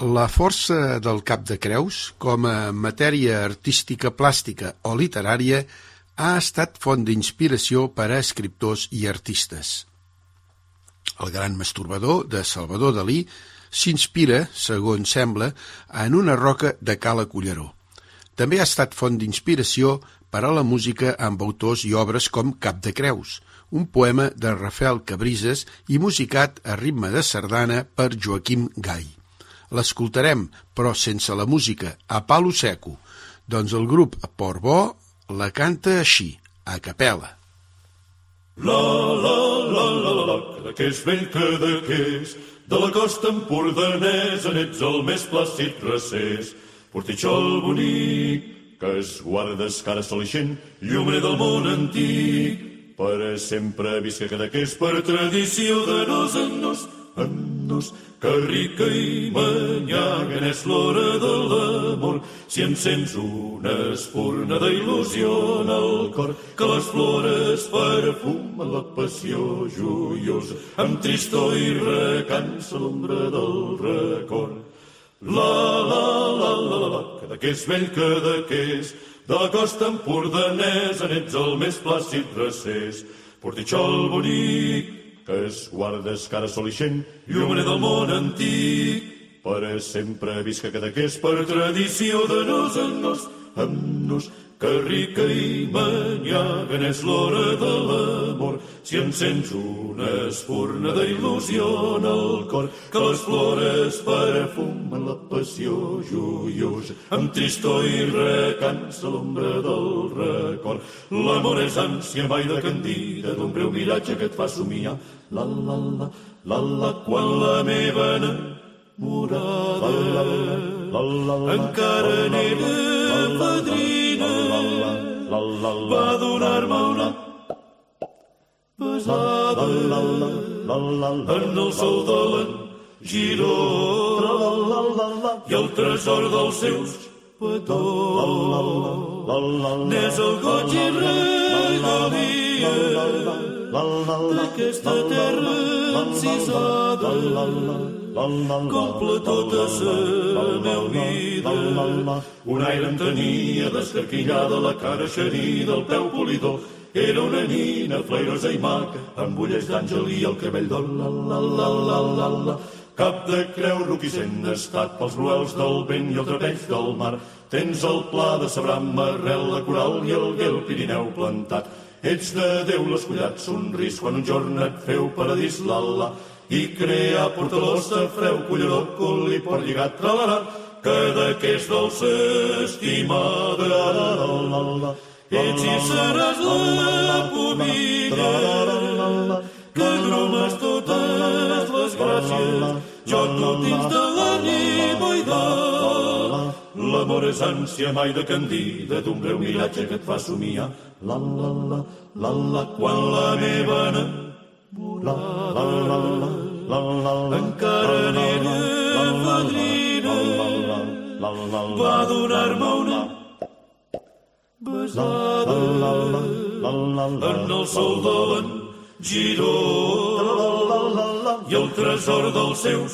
La força del cap de creus, com a matèria artística plàstica o literària, ha estat font d'inspiració per a escriptors i artistes. El gran masturbador de Salvador Dalí s'inspira, segons sembla, en una roca de Cala Culleró. També ha estat font d'inspiració per a la música amb autors i obres com Cap de Creus, un poema de Rafael Cabrises i musicat a ritme de sardana per Joaquim Gai. L'escoltarem, però sense la música, a palo seco. Doncs el grup Portbó la canta així, a capella. La, la, la, la, la, la, que de què és vell que de què és, de la costa empordanesa n'ets el més plàcid recés. Portitxol bonic, que es guardes cara solixent, llumer del món antic, per sempre visca cada que és per tradició de nos en nos, en nos, que rica i manyaga és l'hora de l'amor, si encens una espurna d'il·lusió en el cor, que les flores perfumen la passió joiosa, amb tristor i recança l'ombra del record. La, la, la, la, la, la, que de què vell, que de de la costa empordanesa n'ets el més plàcid recés. Portitxol bonic, que es guardes cara solixent, llumener del món antic, per sempre visca cada que és per tradició de nos en nos, amb nos, que rica i manyaga és l'hora de l'amor, si encens una espurna d'il·lusió en el cor, que les flores perfumen la passió joiosa, amb tristor i recança l'ombra del record. L'amor és ànsia mai de candida, d'un breu miratge que et fa somiar, la la la, la la, quan la meva enamorada encara n'era padrina va donar-me una pesada en el sol de l'en Giró i el tresor dels seus petons n'és el goig i regalia d'aquesta terra encisada comple tota la meva vida. Un aire em tenia descarquillada la cara xerida, el peu polidor. Era una nina flairosa i maca, amb ulles d'àngel i el cabell d'or. La, la, la, la, la, la. Cap de creu roquissent estat pels gruels del vent i el trapeix del mar. Tens el pla de sabram, arrel, la coral i el guel Pirineu plantat. Ets de Déu l'escollat somris quan un jorn et feu paradís l'Allah i portalós de freu, culleró, cul i por lligat, tralarà, que d'aquest dolç estimada, la, la, ets i seràs la pomilla, que m'has totes les gràcies, jo no tens de l'ànima i de L'amor és ànsia mai de candida d'un breu miratge que et fa somiar. La, la, la, la, la, quan la meva enamorada la, la, la, la, la, encara n'era fadrina va donar-me una besada en el sol de l'en Giró i el tresor dels seus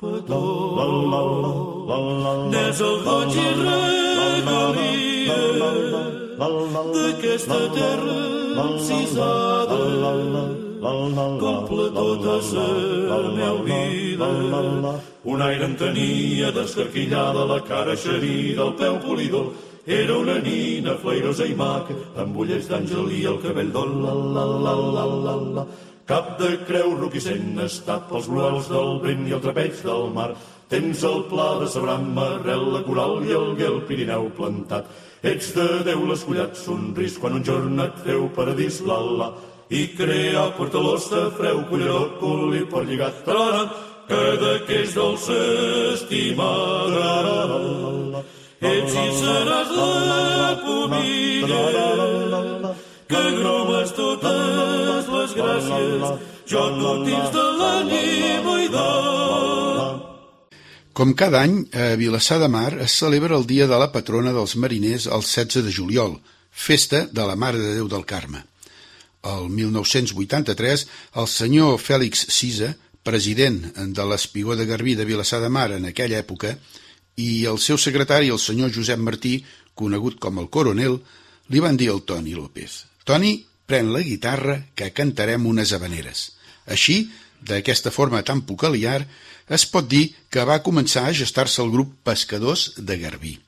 petons. N'és el goig i regalia d'aquesta terra encisada comple tota la meva vida. Un aire em tenia descarquillada la cara xerida, el peu polidor, era una nina flairosa i maca, amb ullets d'àngel i el cabell d'ol, la, la, la, la, la, la. Cap de creu roquissent estat pels bluals del vent i el trapeig del mar. Tens el pla de Sabram, arrel, la coral i el guel Pirineu plantat. Ets de Déu l'escollat somris quan un jorn et treu paradís, la, la. I crea portalós de freu, culleró, cul i por lligat, tarara, que de que és dolça estimada. Ets i seràs la pomilla que agrupes totes les gràcies. Jo no tens de l'ànima i. Com cada any, a Vilassar de Mar es celebra el Dia de la Patrona dels Mariners el 16 de juliol, festa de la Mare de Déu del Carme. El 1983, el senyor Fèlix Cisa, president de l'Espigó de Garbí de Vilassar de Mar en aquella època, i el seu secretari, el senyor Josep Martí, conegut com el coronel, li van dir al Toni López «Toni, pren la guitarra que cantarem unes habaneres». Així, d'aquesta forma tan peculiar, es pot dir que va començar a gestar-se el grup Pescadors de Garbí.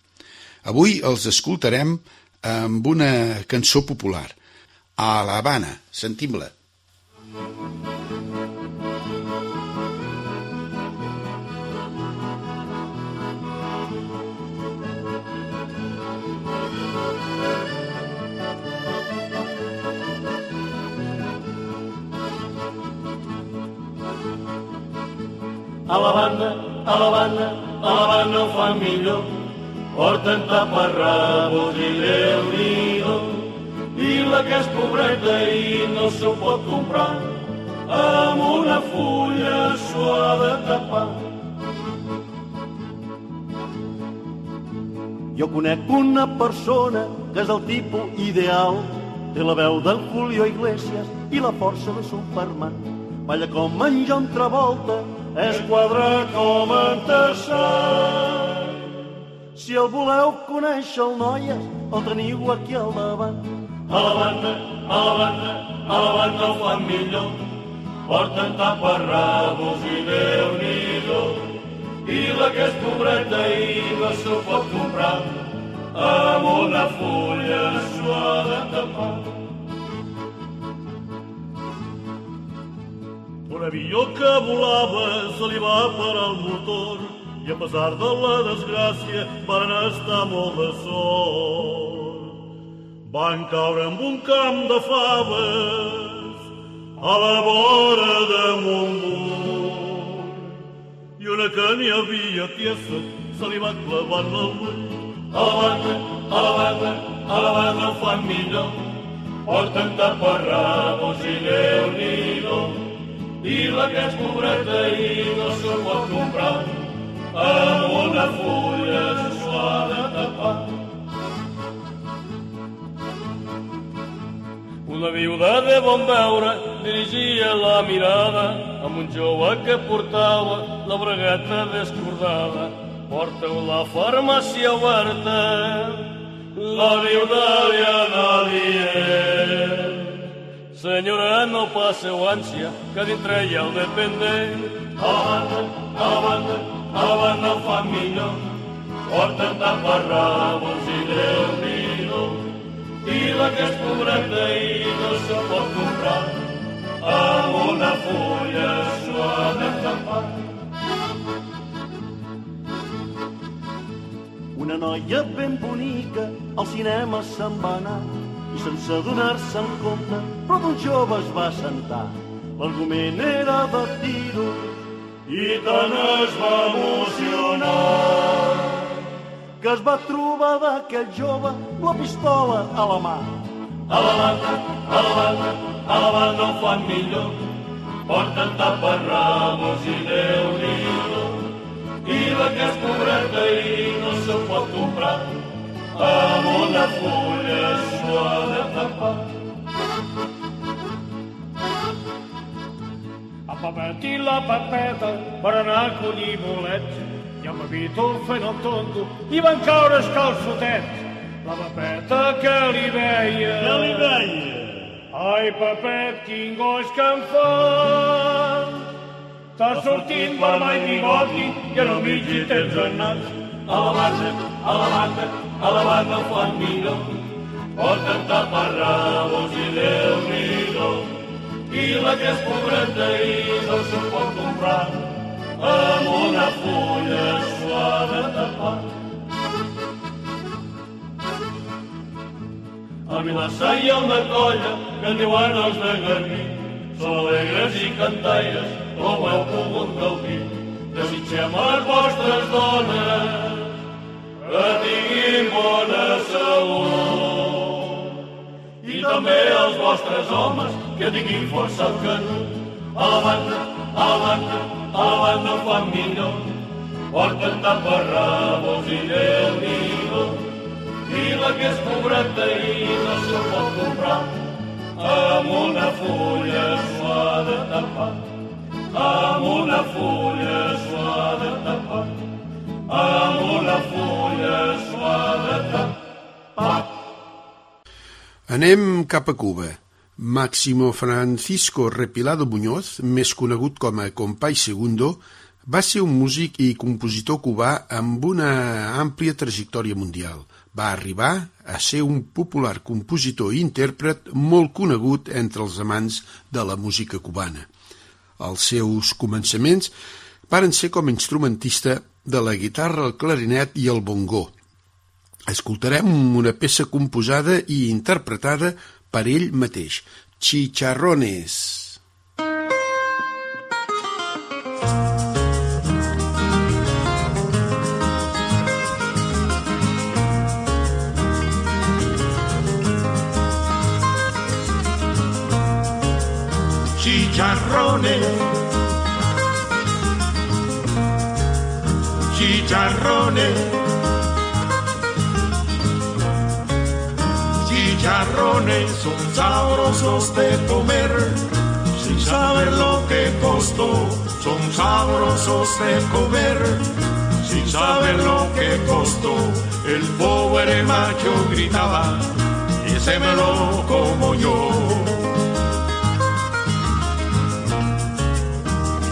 Avui els escoltarem amb una cançó popular, a l'Havana, sentim-la. A la banda, a la banda, a la banda ho fan millor. Porten taparrabos i déu nhi I la que és pobreta i no s'ho pot comprar, amb una fulla s'ho ha de tapar. Jo conec una persona que és el tipus ideal, té la veu del Julio Iglesias i la força de Superman. Balla com en John Travolta, és quadre com en Tassar. Si el voleu conèixer, el noies, el teniu aquí al davant. A la banda, a la banda, a la banda ho fan millor. Porten taparrabos i déu nhi I la que és pobreta i no s'ho pot comprar, amb una fulla ha de tapar. Un avió que volava se li va parar el motor i a pesar de la desgràcia van estar molt de sort. Van caure en un camp de faves a la vora de Montbui i una que n'hi havia tiesa se li va clavar en el bull. A la banda, a la banda, a la banda ho fan millor, porten taparrabos i déu nhi i la que és pobreta i no s'ho pot comprar, amb una fulla s'ho ha de tapar. Una viuda de bon veure dirigia la mirada amb un jove que portava la bragueta descordada. Porta-ho la farmàcia oberta, la viuda li anà dient. Senyora, no passeu ànsia, que dintre hi ha el dependent. A la banda, a la banda, a la banda ho fan millor, porten taparrabos i déu nhi i la que és pobreta i no se pot comprar, amb una fulla s'ho ha de tapar. Una noia ben bonica al cinema se'n va anar i sense adonar-se en compte, però d'un jove es va sentar. L'argument era de tiro i tant es va emocionar que es va trobar d'aquell jove la pistola a la mà. A la banda, a la banda, a la banda ho fan millor, porten taparrabos i déu nhi I la que és pobreta i no se pot comprar, amb una fulla s'ho ha de tapar. A papet i la papeta per anar a collir bolets i amb Vítol fent el tonto i van caure els calçotets. La papeta que li veia... Que li veia? Ai, papet, quin goig que em fa! T'ha sortit vermell bigoti i en el mig hi tens el nas. A la banda, a la banda, a la banda fan millor. Porten taparrabos i déu nhi I la que és pobreta i no s'ho pot comprar amb una fulla suave tapar. A Vilassa hi ha una colla que en diuen els de Garbí. Són alegres i cantaires, com heu pogut gaudir. Desitgem a les vostres dones que tinguin bona salut. I també als vostres homes que tinguin força al canut. A la ho fan millor. Porten taparrabos i déu nhi i la que és pobreta i no se'l pot comprar amb una fulla s'ho ha de tapar amb una fulla s'ho ha de tapar amb una fulla s'ho ha de tapar Anem cap a Cuba. Máximo Francisco Repilado Muñoz, més conegut com a Compay Segundo, va ser un músic i compositor cubà amb una àmplia trajectòria mundial va arribar a ser un popular compositor i intèrpret molt conegut entre els amants de la música cubana. Els seus començaments varen ser com a instrumentista de la guitarra, el clarinet i el bongó. Escoltarem una peça composada i interpretada per ell Chicharrones. chicharrones, chicharrones, chicharrones son sabrosos de comer, sin saber lo que costó, son sabrosos de comer, sin saber lo que costó, el pobre macho gritaba, ese me lo como yo.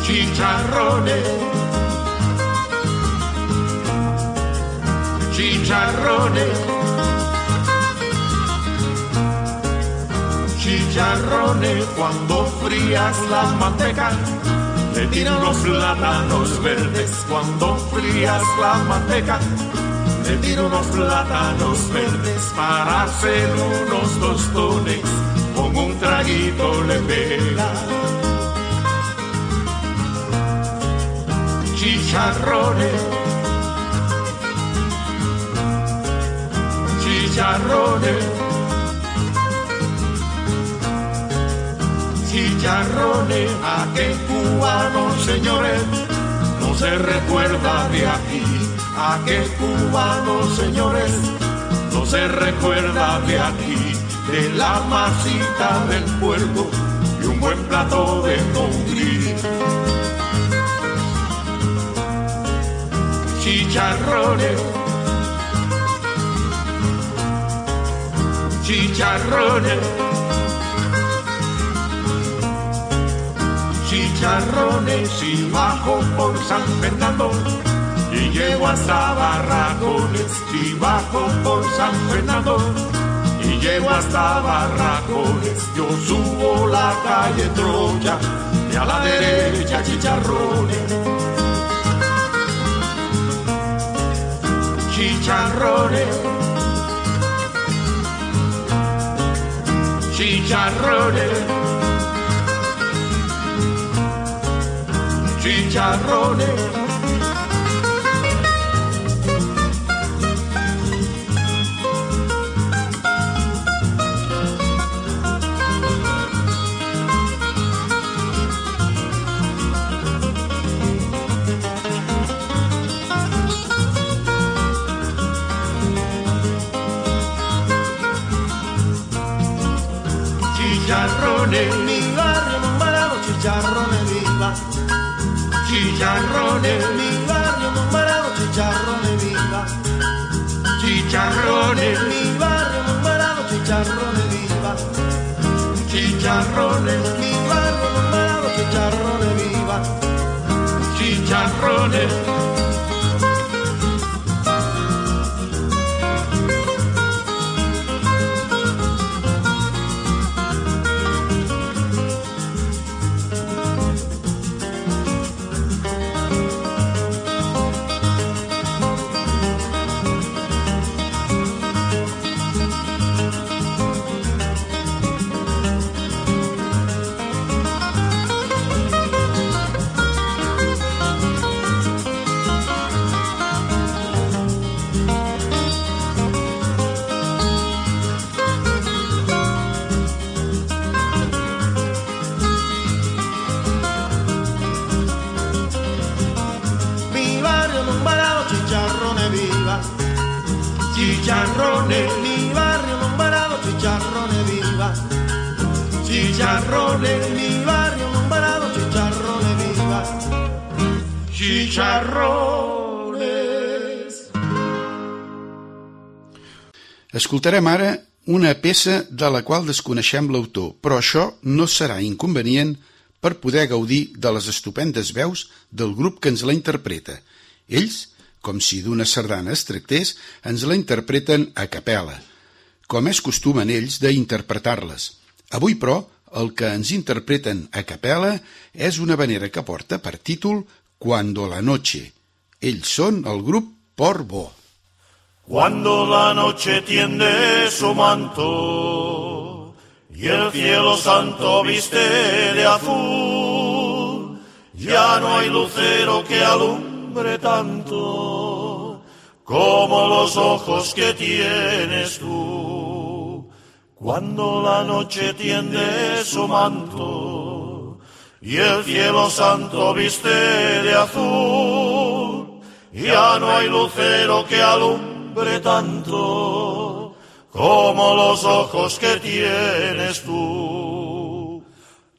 chicharrones, chicharrones, chicharrones cuando frías la manteca. Le tiro unos plátanos verdes cuando frías la manteca. Le tiro unos plátanos verdes para hacer unos tostones. Con un traguito le pega chicharrones, chicharrones, chicharrones, a qué cubano, señores, no se recuerda de aquí, a qué cubano, señores, no se recuerda de aquí, de la masita del puerto y un buen plato de congrí. chicharrones, chicharrones, chicharrones y bajo por San Fernando. Y llego hasta Barracones y bajo por San Fernando. Y llego hasta Barracones, yo subo la calle Troya y a la derecha chicharrones. Chicharrones, chicharrones. Chicharrones, chicharrones. Chicharrones. Escoltarem ara una peça de la qual desconeixem l'autor, però això no serà inconvenient per poder gaudir de les estupendes veus del grup que ens la interpreta. Ells, com si d'una sardana es tractés, ens la interpreten a capella, com és costum en ells d'interpretar-les. Avui, però, el que ens interpreten a capella és una vanera que porta per títol Cuando la noche. Ells són el grup Port Bo. Cuando la noche tiende su manto y el cielo santo viste de azul, ya no hay lucero que alumbre tanto como los ojos que tienes tú. Cuando la noche tiende su manto y el cielo santo viste de azul, ya no hay lucero que alumbre tanto como los ojos que tienes tú.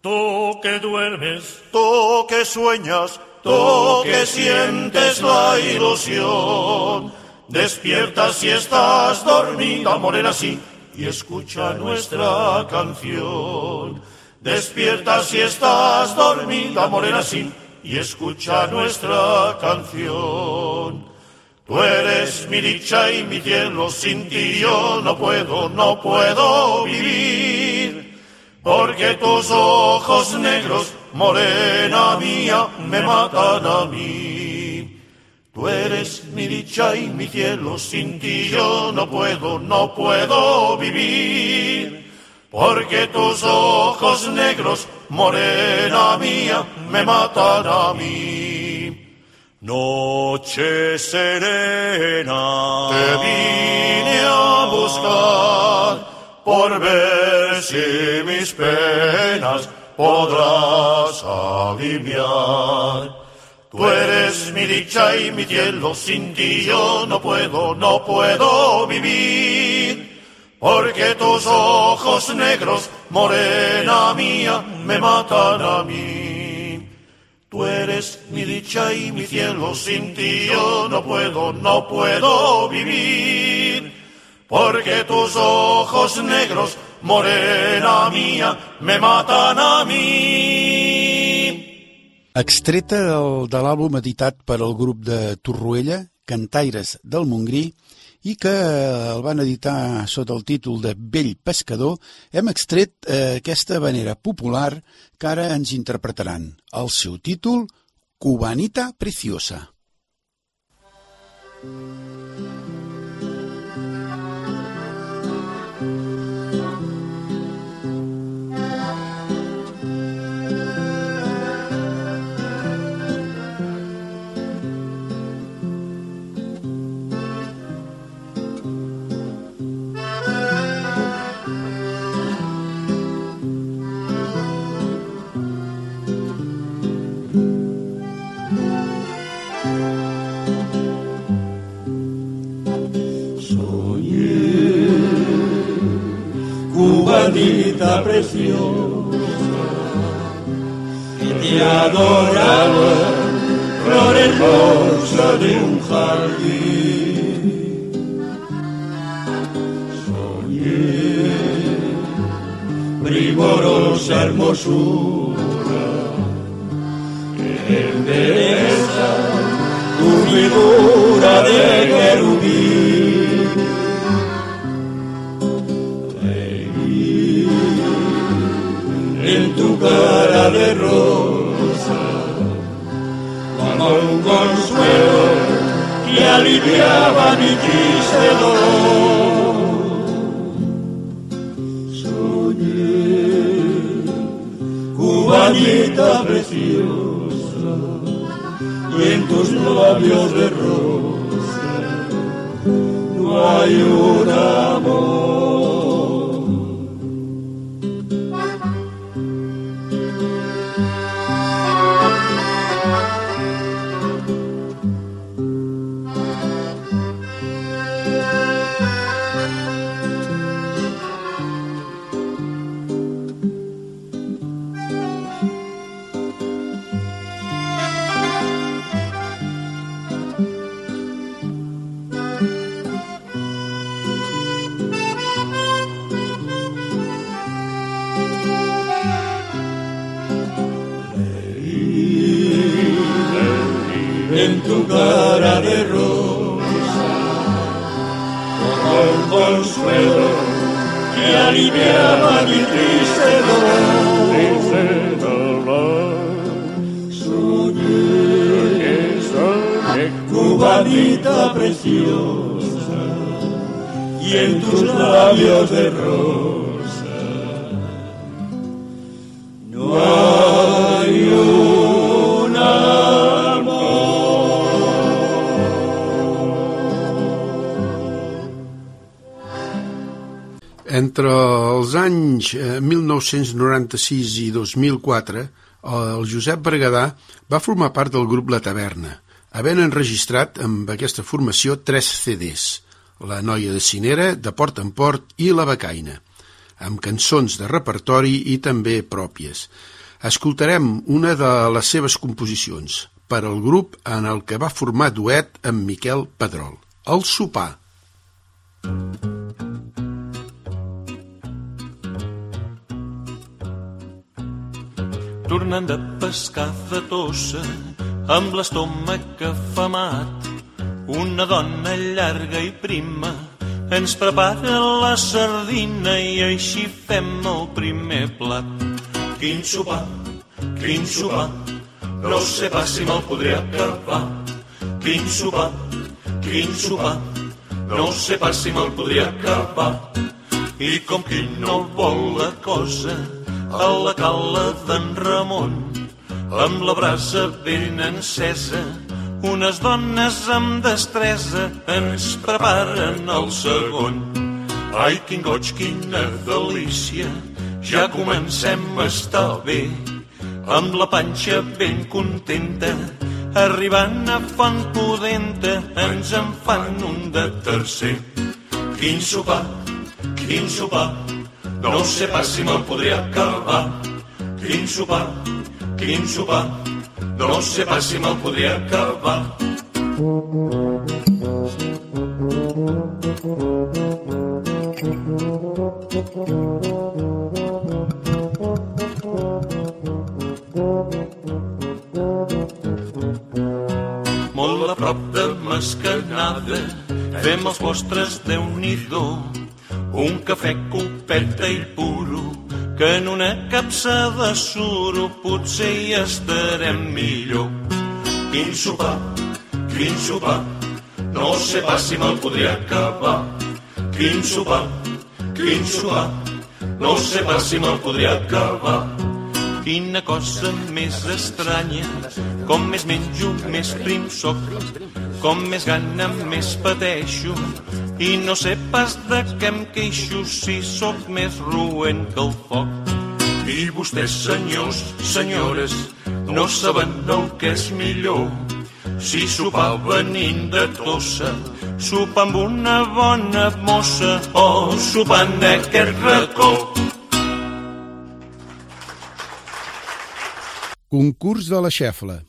Tú que duermes, tú que sueñas, tú que sientes la ilusión, despierta si estás dormida, morena sí, y escucha nuestra canción. Despierta si estás dormida, morena sí, y escucha nuestra canción. Tú eres mi dicha y mi cielo, sin ti yo no puedo, no puedo vivir. Porque tus ojos negros, morena mía, me matan a mí. Tú eres mi dicha y mi cielo, sin ti yo no puedo, no puedo vivir. Porque tus ojos negros, morena mía, me matan a mí. Noche serena, te vine a buscar por ver si mis penas podrás aliviar. Tú eres mi dicha y mi cielo, sin ti yo no puedo, no puedo vivir. Porque tus ojos negros, morena mía, me matan a mí. Tú eres mi dicha y mi cielo, sin ti yo no puedo, no puedo vivir. Porque tus ojos negros, morena mía, me matan a mí. Extreta del, de l'àlbum editat per al grup de Torroella, Cantaires del Montgrí, i que el van editar sota el títol de Vell Pescador, hem extret eh, aquesta vanera popular que ara ens interpretaran. El seu títol, Cubanita Preciosa. Cubanita preciosa, y te adoraba, flor hermosa de un jardín. Soñé primorosa hermosura, en belleza tu figura de querubín. Cara de rosa como un consuelo que aliviaba mi triste dolor. Soñé, cubanita preciosa, y en tus labios de rosa no hay un amor. 1996 i 2004, el Josep Berguedà va formar part del grup La Taverna, havent enregistrat amb aquesta formació tres CDs, La noia de Cinera, De Port en Port i La Becaina, amb cançons de repertori i també pròpies. Escoltarem una de les seves composicions, per al grup en el que va formar duet amb Miquel Pedrol, El sopar. Tornant de pescar de tossa amb l'estómac afamat. Una dona llarga i prima ens prepara la sardina i així fem el primer plat. Quin sopar, quin sopar, no sé pas si me'l podré acabar. Quin sopar, quin sopar, no sé pas si me'l podria acabar. I com qui no vol la cosa, a la cala d'en Ramon, amb la brasa ben encesa, unes dones amb destresa ens preparen el segon. Ai, quin goig, quina delícia, ja comencem a estar bé, amb la panxa ben contenta, arribant a font pudenta, ens en fan un de tercer. Quin sopar, quin sopar, no sé pas si me'l podré acabar. Quin sopar, quin sopar, no sé pas si me'l podré acabar. Molt a prop de Mascanada fem els vostres déu nhi un cafè copeta i puro, que en una capsa de suro potser hi estarem millor. Quin sopar, quin sopar, no sé pas si me'l podria acabar. Quin sopar, quin sopar, no sé pas si me'l podria acabar. Quina cosa més estranya, com més menjo, més prim soc, com més gana, més pateixo, i no sé pas de què em queixo si sóc més roent que el foc. I vostès, senyors, senyores, no saben el que és millor. Si sopar venint de tossa sopar amb una bona mossa o sopar en aquest racó. Concurs de la xefla.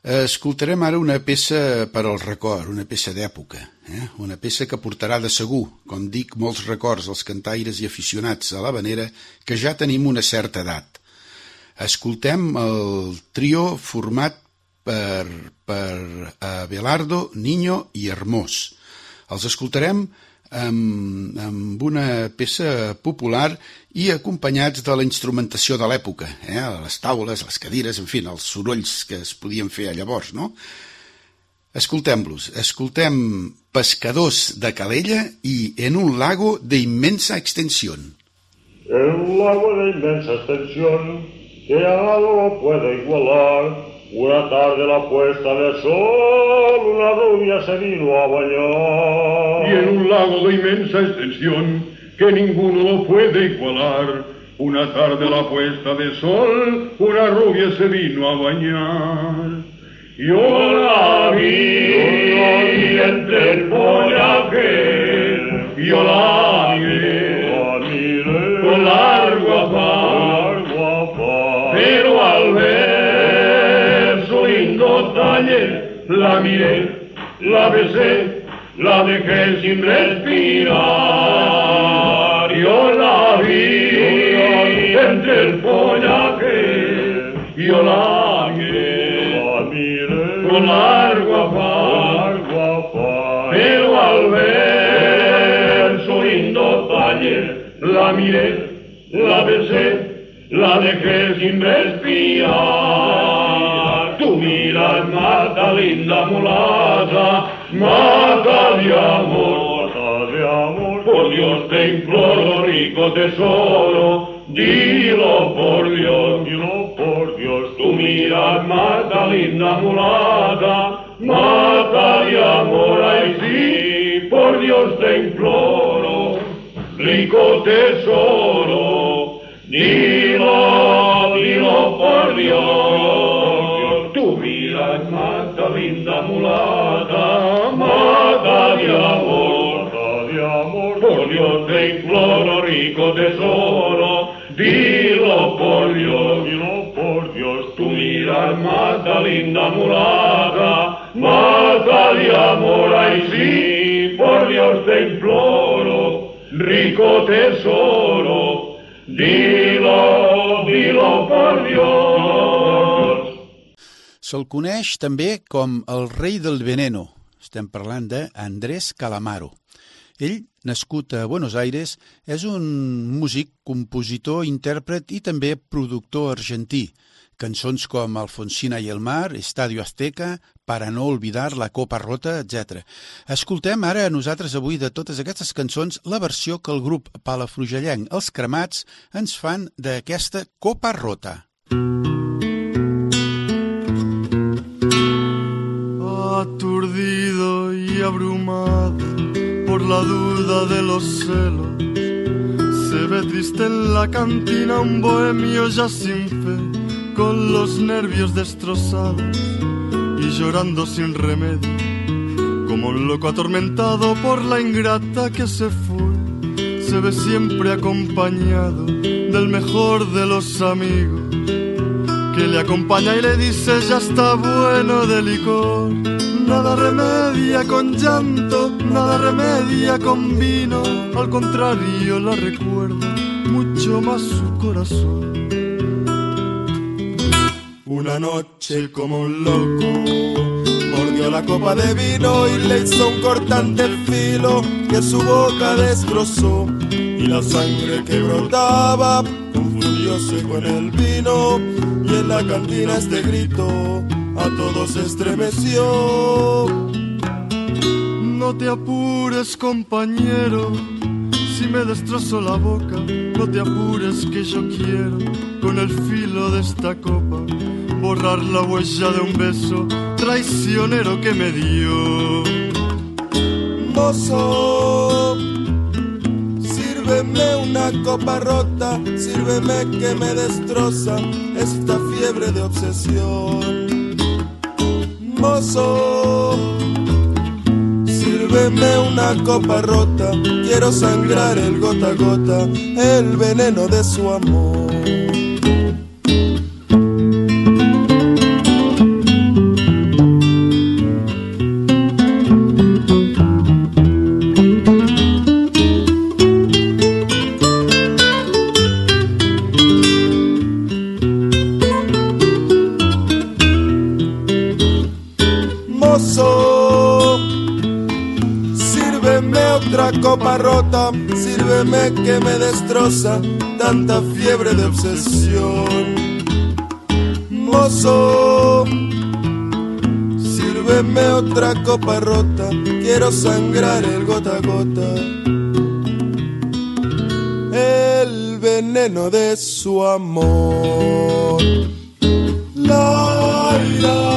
Escoltarem ara una peça per al record, una peça d'època, eh? una peça que portarà de segur, com dic, molts records als cantaires i aficionats a la vanera que ja tenim una certa edat. Escoltem el trio format per, per Abelardo, Niño i Hermós. Els escoltarem amb, amb una peça popular i acompanyats de la instrumentació de l'època, eh? les taules, les cadires, en fi, els sorolls que es podien fer llavors, no? Escoltem-los. Escoltem Pescadors de Calella i En un lago de inmensa extensión. En un lago de inmensa extensión que nada lo puede igualar Una tarde la puesta de sol, una rubia se vino a bañar. En un lago de inmensa extensión que ninguno lo puede igualar, una tarde la puesta de sol, una rubia se vino a bañar. Yo la vi, yo la vi entre el follaje, yo la vi, con largo afán, pero al ver su lindo talle, la miré, la besé, la dejé sin respirar. Yo la vi entre el follaje, yo la vi, con largo afán, pero al ver su lindo talle, la miré, la besé, la dejé sin respirar. Tú miras, mata linda mulata, mata de amor, mata de amor. por Dios te imploro, rico tesoro, dilo por Dios, Dilo por Dios, Tú miras, mata linda mulata, mata de amor, ay sí, por Dios te imploro, rico tesoro, dilo, dilo por Dios. Tú miras, mata linda mulata, amor, de amor. por Dios te imploro, rico tesoro, dilo por Dios. Dilo por Dios, Tú miras, mata linda mulata, mata de amor, ay sí, por Dios te imploro, rico tesoro, dilo, dilo por Dios. Se'l coneix també com el rei del veneno. Estem parlant d'Andrés Calamaro. Ell, nascut a Buenos Aires, és un músic, compositor, intèrpret i també productor argentí. Cançons com Alfonsina i el mar, Estadio Azteca, Para no olvidar, La copa rota, etc. Escoltem ara nosaltres avui de totes aquestes cançons la versió que el grup palafrugellenc Els Cremats ens fan d'aquesta copa rota. aturdido abrumado por la duda de los celos. Se ve triste en la cantina un bohemio ya sin fe, con los nervios destrozados y llorando sin remedio, como un loco atormentado por la ingrata que se fue. Se ve siempre acompañado del mejor de los amigos que le acompaña y le dice ya está bueno de licor. Nada remedia con llanto, nada remedia con vino, al contrario la recuerda mucho más su corazón. Una noche como un loco, mordió la copa de vino y le hizo un cortante filo que su boca destrozó. Y la sangre que brotaba confundióse con el vino y en la cantina este grito a todos estremeció. No te apures, compañero. Si me destrozo la boca, no te apures que yo quiero, con el filo de esta copa, borrar la huella de un beso traicionero que me dio. Mozo, sírveme una copa rota, sírveme que me destroza esta fiebre de obsesión. Mozo, sírveme una copa rota, quiero sangrar el gota a gota, el veneno de su amor. Me destroza tanta fiebre de obsesión. Mozo, sírveme otra copa rota, quiero sangrar el gota a gota. El veneno de su amor. La. La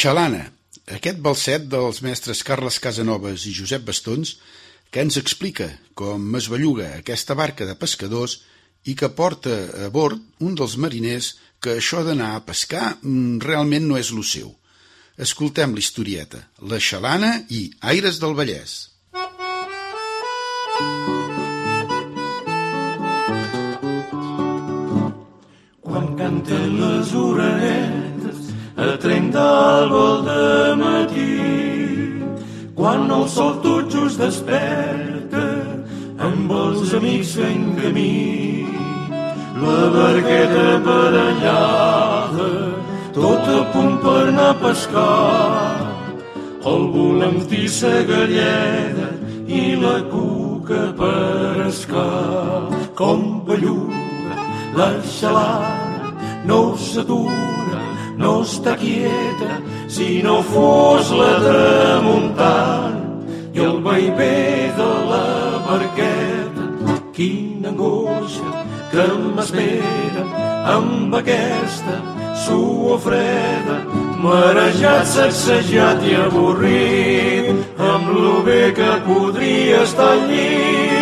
xalana, aquest balset dels mestres Carles Casanovas i Josep Bastons, que ens explica com es belluga aquesta barca de pescadors i que porta a bord un dels mariners que això d'anar a pescar mm, realment no és lo seu. Escoltem l'historieta, La xalana i Aires del Vallès. Quan canten les orenetes a trenc vol de matí, quan el sol tot just desperta amb els amics fent camí, la barqueta parellada, tot a punt per anar a pescar, el volantí sa galleda i la cuca per escar, com belluga la xalana no s'atura, no està quieta, si no fos la tramuntana i el vaivé de la barqueta. Quina angoixa que m'espera amb aquesta sua freda, marejat, sacsejat i avorrit, amb lo bé que podria estar al llit.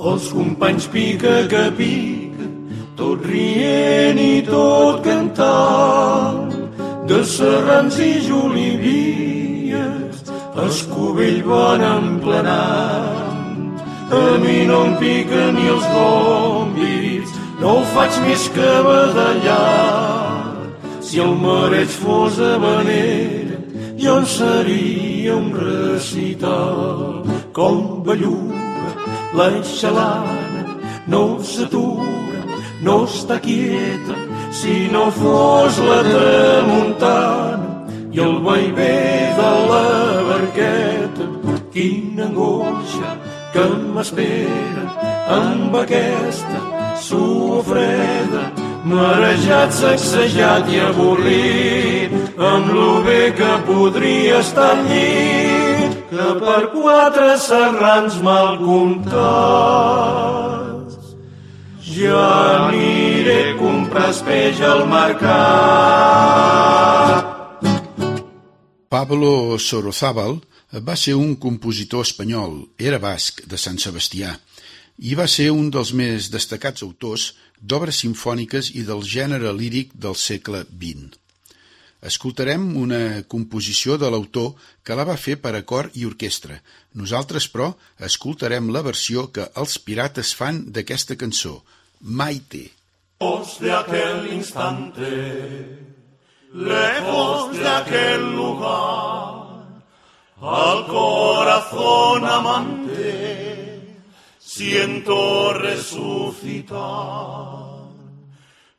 Els companys pica que pica, tot rient i tot cantant, de serrans i jolivies, escovell van emplenant. A mi no em piquen ni els gombis, no ho faig més que badallar. Si el mareig fos a manera, jo en seria un recital, com belluga la xalana no s'atura, no està quieta, si no fos la tramuntana i el vaivé de la barqueta. Quina angoixa que m'espera amb aquesta sua freda, marejat, sacsejat i avorrit, amb lo bé que podria estar al llit, que per quatre serrans mal comptats ja aniré a comprar peix al mercat. Pablo Sorozábal va ser un compositor espanyol, era basc, de Sant Sebastià, i va ser un dels més destacats autors d'obres simfòniques i del gènere líric del segle XX. Escoltarem una composició de l'autor que la va fer per a cor i orquestra. Nosaltres, però, escoltarem la versió que els pirates fan d'aquesta cançó, Maite. Lejos de aquel instante, lejos de aquel lugar, al corazón amante, siento resucitar.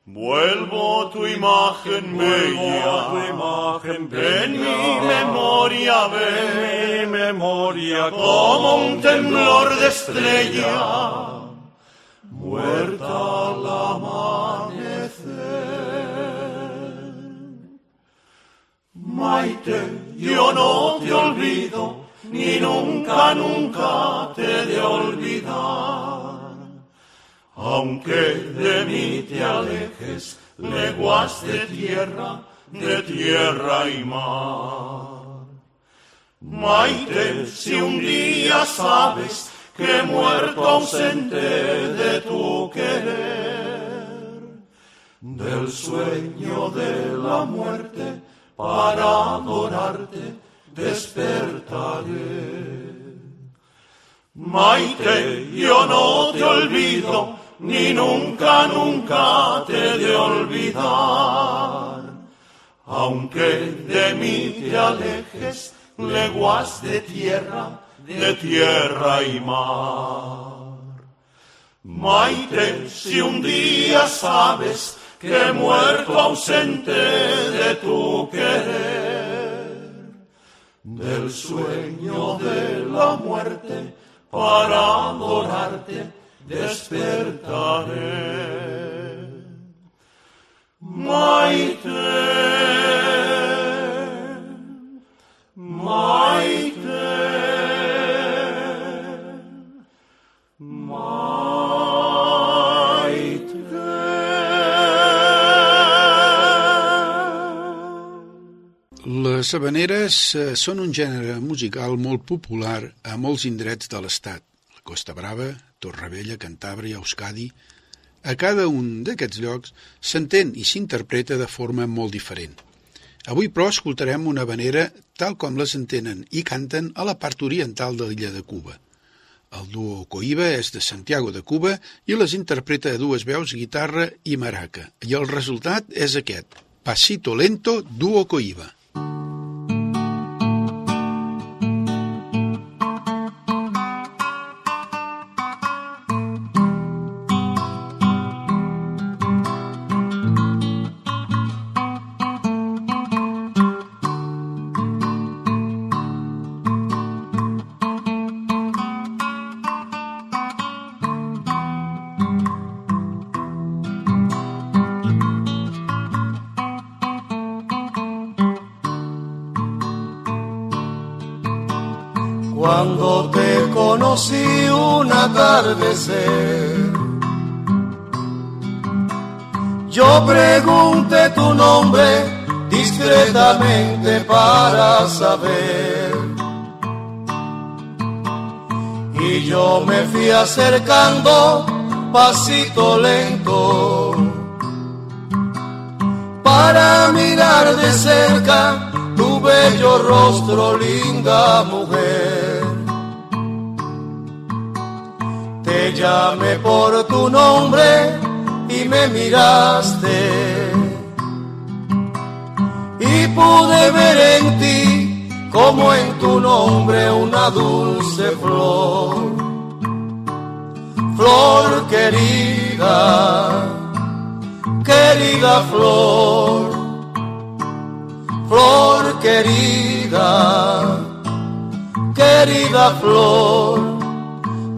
Vuelvo tu imagen bella, tu imagen bella. en mi memoria ve, mi memoria como un temblor de estrella, muerta al amanecer. Maite, yo no te olvido, ni nunca, nunca te de olvidar. Aunque de mí te alejes, leguas de tierra, de tierra y mar. Maite, si un día sabes que muerto ausente de tu querer, del sueño de la muerte, para adorarte despertaré. Maite, yo no te olvido, ni nunca, nunca te he de olvidar. Aunque de mí te alejes, leguas de tierra, de tierra y mar. Maite, si un día sabes que he muerto ausente de tu querer, del sueño de la muerte, para adorarte despertaré. Maite, Maite, Les habaneres eh, són un gènere musical molt popular a molts indrets de l'estat. La Costa Brava, Torrevella, Cantàbria, Euskadi... A cada un d'aquests llocs s'entén i s'interpreta de forma molt diferent. Avui, però, escoltarem una habanera tal com les entenen i canten a la part oriental de l'illa de Cuba. El duo Coiba és de Santiago de Cuba i les interpreta a dues veus, guitarra i maraca. I el resultat és aquest, Pasito Lento, duo Coiba. Cuando yo pregunté tu nombre discretamente para saber. Y yo me fui acercando pasito lento para mirar de cerca tu bello rostro, linda mujer. Llamé por tu nombre y me miraste. Y pude ver en ti como en tu nombre una dulce flor. Flor querida, querida flor flor querida, querida flor,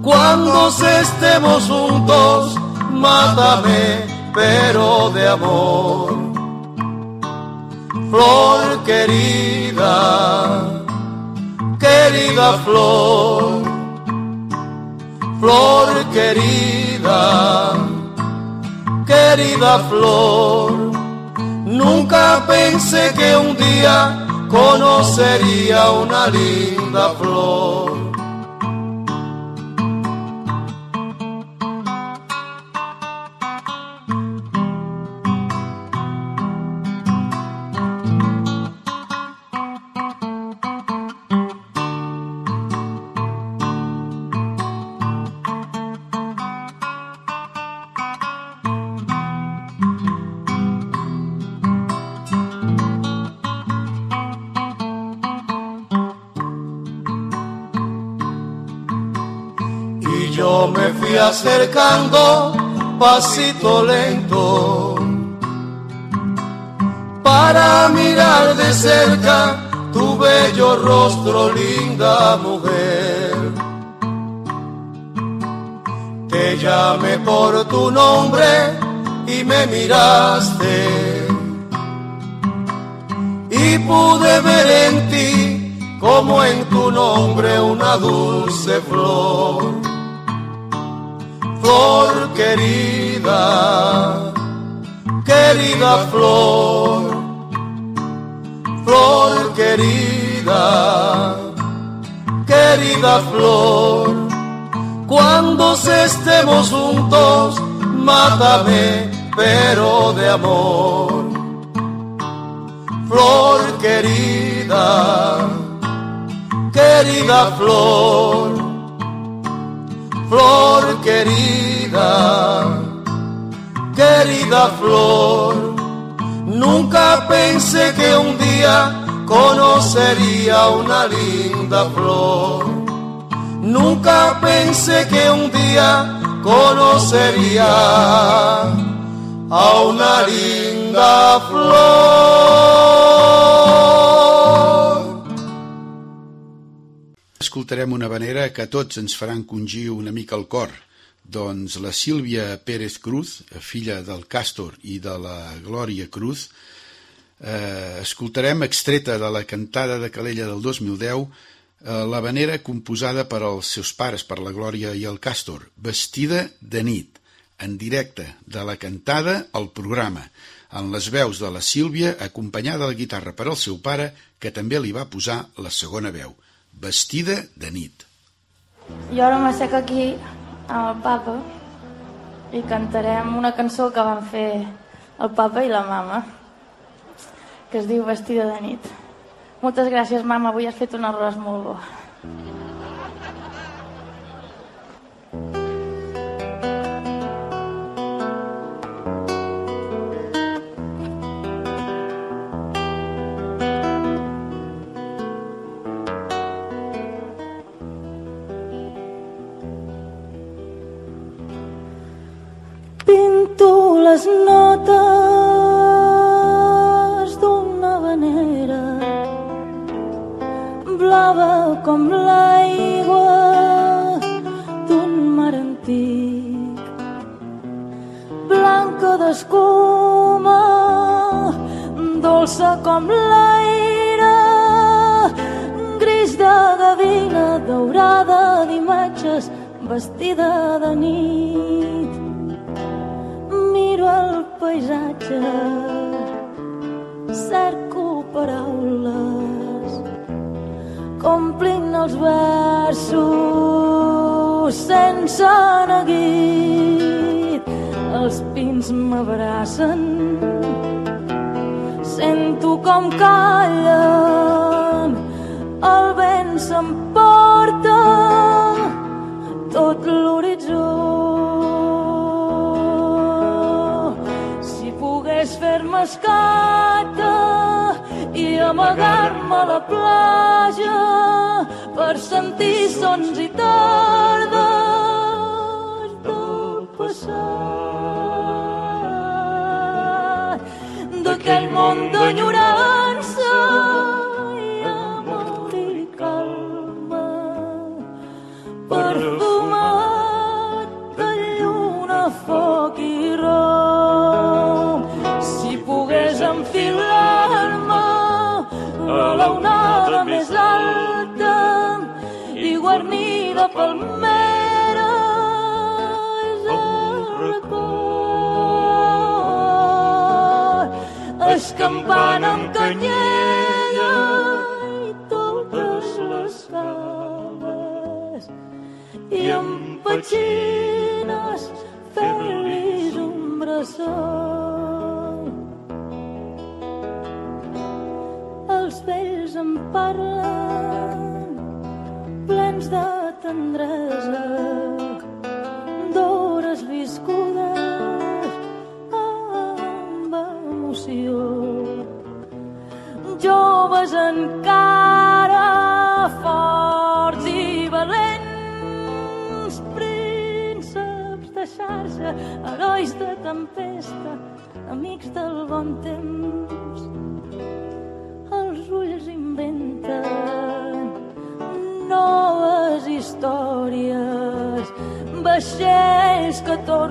cuando estemos juntos, mátame, pero de amor. Flor querida, querida flor, flor querida, querida flor. Nunca pensé que un día conocería una linda flor. Acercando pasito lento. Para mirar de cerca tu bello rostro, linda mujer. Te llamé por tu nombre y me miraste. Y pude ver en ti como en tu nombre una dulce flor flor querida, querida flor, flor querida, querida flor. Cuando estemos juntos, mátame, pero de amor. Flor querida, querida flor flor querida, querida flor. Nunca pensé que un día conocería una linda flor. Nunca pensé que un día conocería a una linda flor escoltarem una vanera que a tots ens faran congir una mica el cor. Doncs la Sílvia Pérez Cruz, filla del Càstor i de la Glòria Cruz, eh, escoltarem extreta de la cantada de Calella del 2010 eh, la vanera composada per als seus pares, per la Glòria i el Càstor, vestida de nit, en directe, de la cantada al programa, en les veus de la Sílvia, acompanyada de la guitarra per al seu pare, que també li va posar la segona veu vestida de nit. I ara m'assec aquí amb el papa i cantarem una cançó que van fer el papa i la mama que es diu Vestida de nit. Moltes gràcies, mama, avui has fet un arròs molt bo. Amagar-me a la platja per sentir sons i tardes del passat. D'aquell món d'enyorança la onada més alta i guarnida palmera és el record. Escampant amb canyella i totes les cales i amb petxines fer-li's un braçal vells em parlen plens de tendresa d'hores viscudes amb emoció. Joves encara forts i valents, prínceps de xarxa, herois de tempesta, amics del bon temps. Ulls inventen noves històries, vaixells que tornen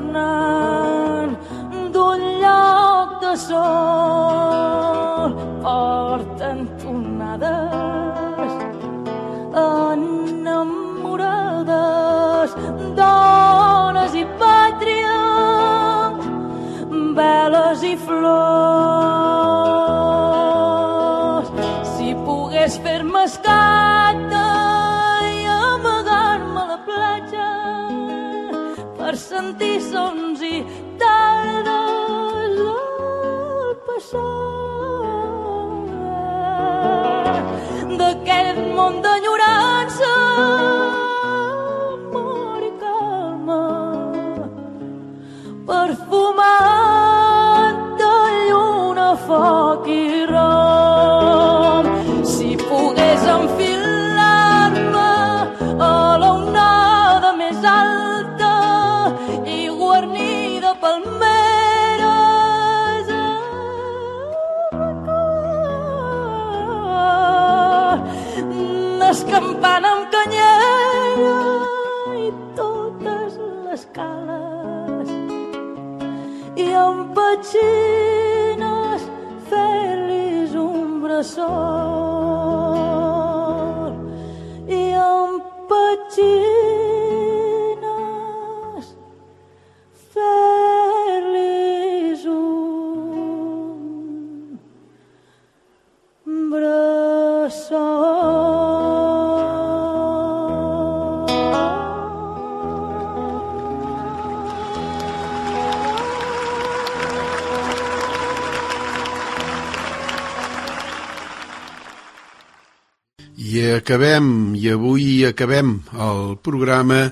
acabem, i avui acabem el programa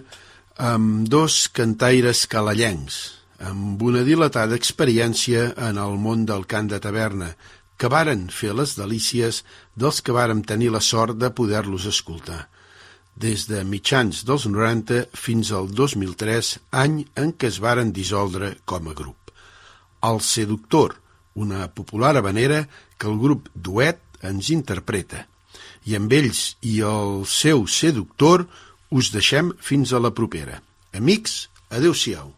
amb dos cantaires calallencs, amb una dilatada experiència en el món del cant de taverna, que varen fer les delícies dels que vàrem tenir la sort de poder-los escoltar. Des de mitjans dels 90 fins al 2003, any en què es varen dissoldre com a grup. El Seductor, una popular habanera que el grup Duet ens interpreta. I amb ells i el seu seductor us deixem fins a la propera. Amics, adeu-siau.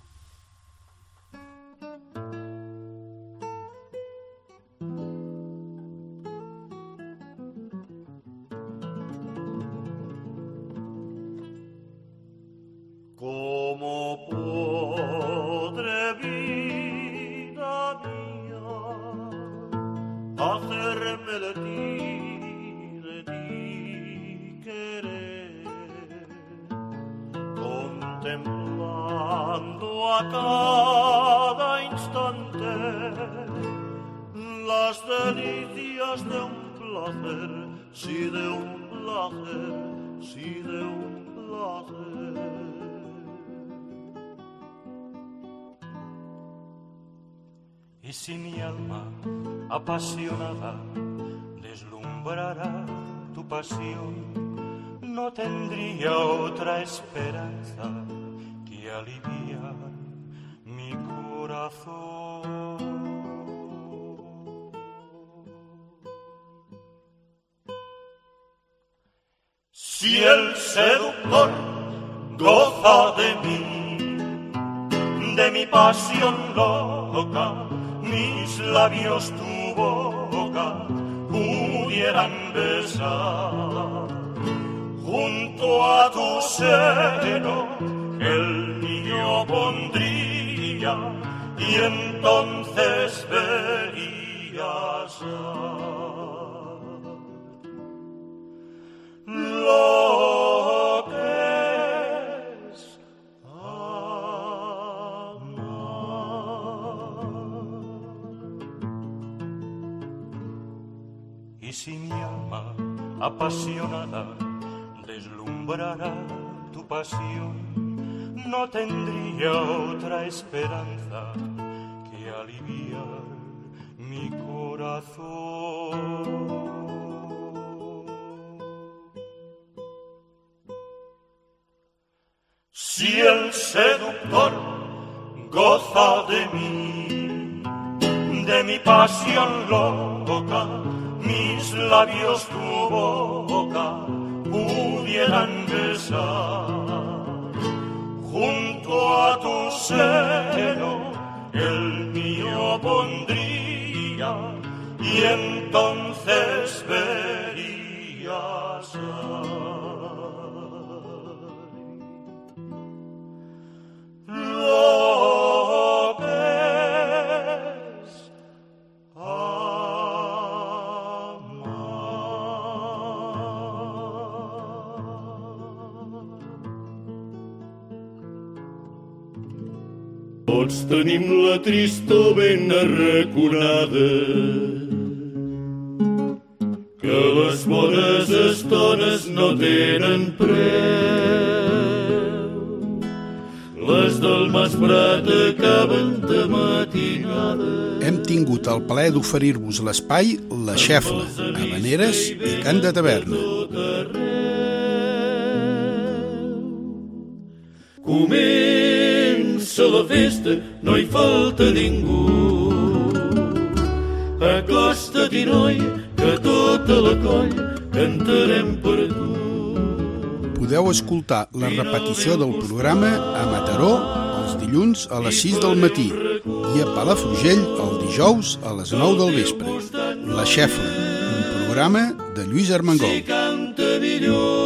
Y si mi alma apasionada deslumbrara tu pasión, no tendría otra esperanza que aliviar mi corazón. Si el seductor goza de mí, de mi pasión loca, mis labios tu boca pudieran besar. Junto a tu seno el mío pondría y entonces verías apasionada deslumbrara tu pasión, no tendría otra esperanza que aliviar mi corazón. Si el seductor goza de mí, de mi pasión loca, mis labios tu boca pudieran besar. Junto a tu seno el mío pondría y entonces verías. Tenim la tristor ben arraconada que les bones estones no tenen preu. Les del Masprat acaben de matinada. Hem tingut el plaer d'oferir-vos l'espai La Xefla, Habaneres i Cant de Taverna. Comença la festa, no hi falta ningú. Acosta't-hi, noi, que tota la coll cantarem per tu. Podeu escoltar la repetició del programa a Mataró els dilluns a les 6 del matí i a Palafrugell el dijous a les 9 del vespre. La Xefla, un programa de Lluís Armengol. Si canta millor